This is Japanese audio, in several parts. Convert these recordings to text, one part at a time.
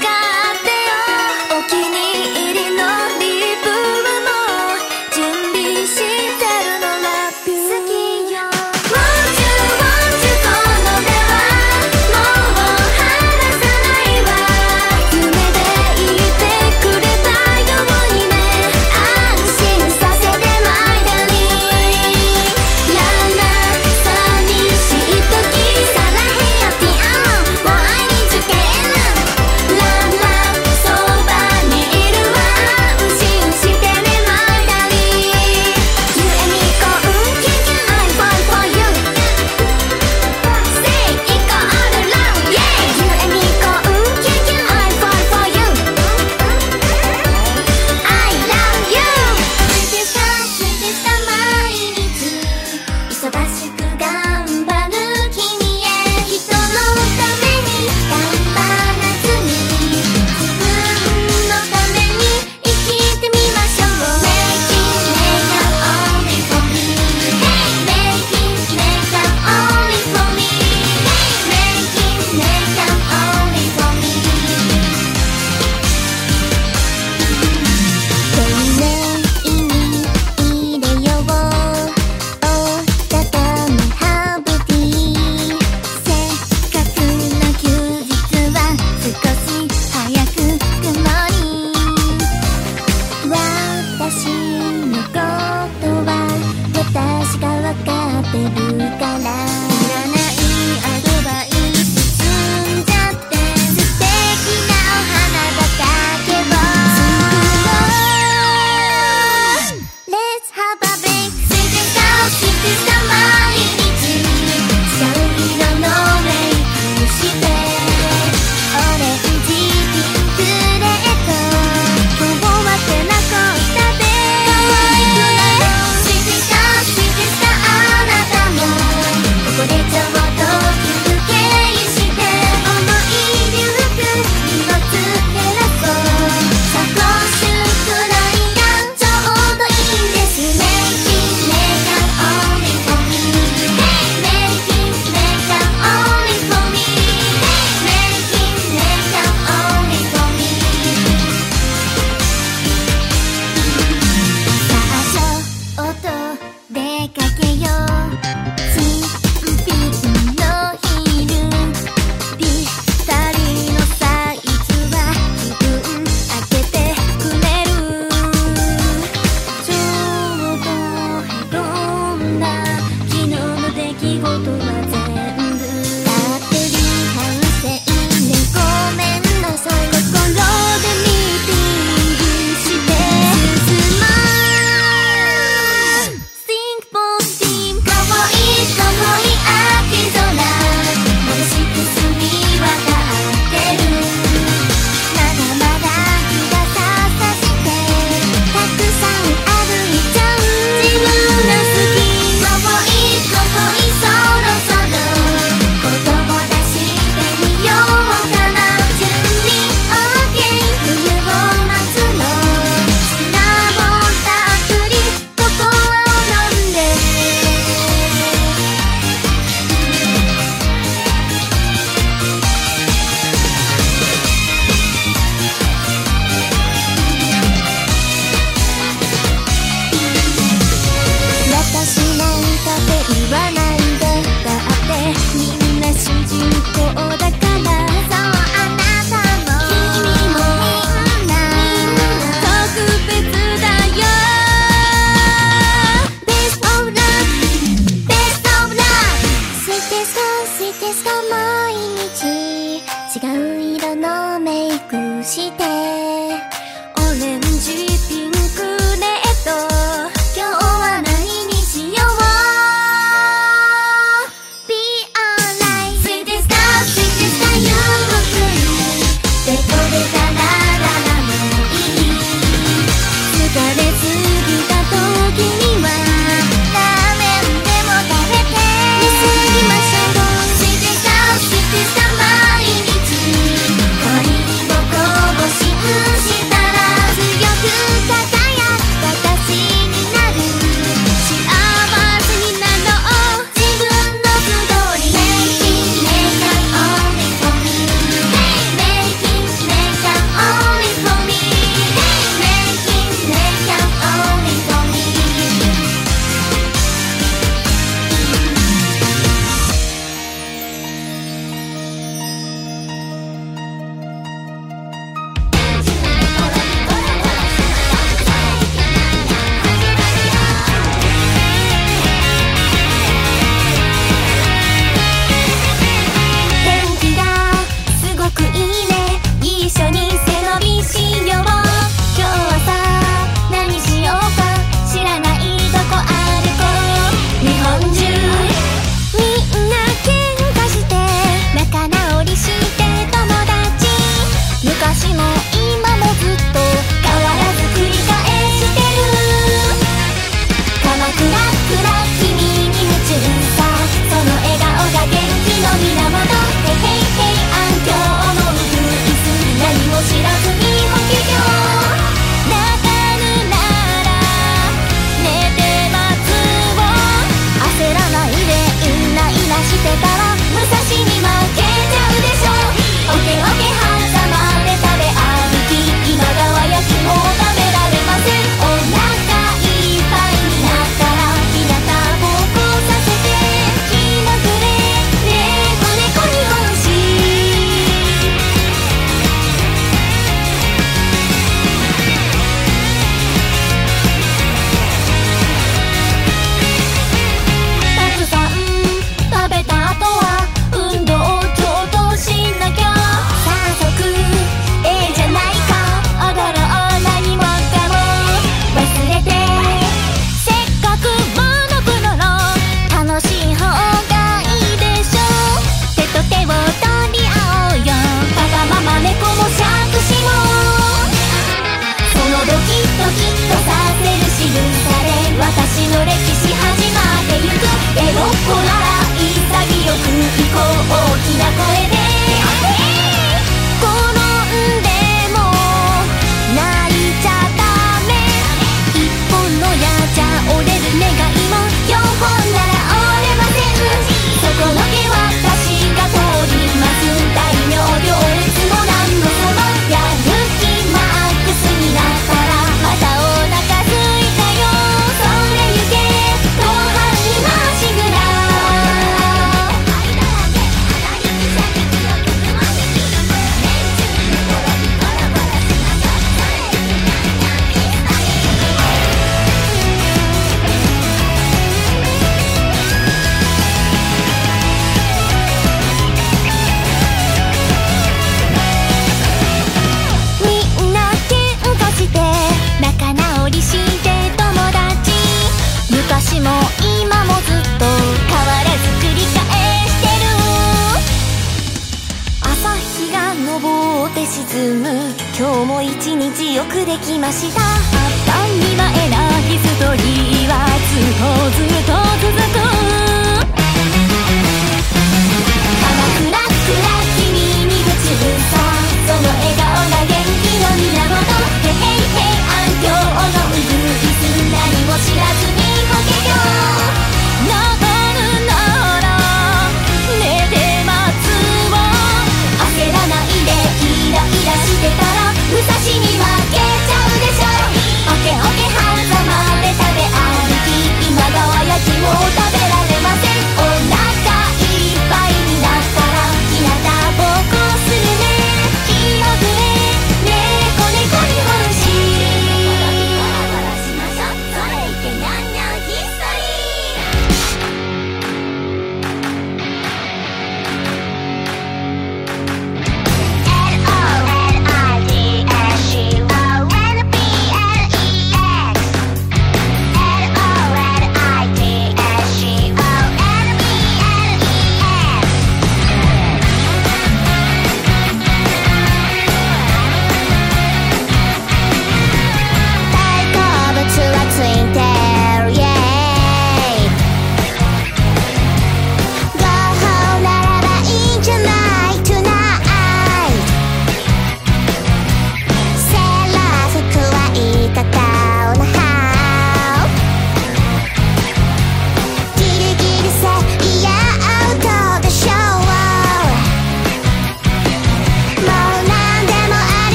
間 四本な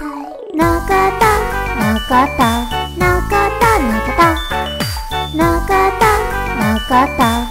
中田中田中田中田中田中田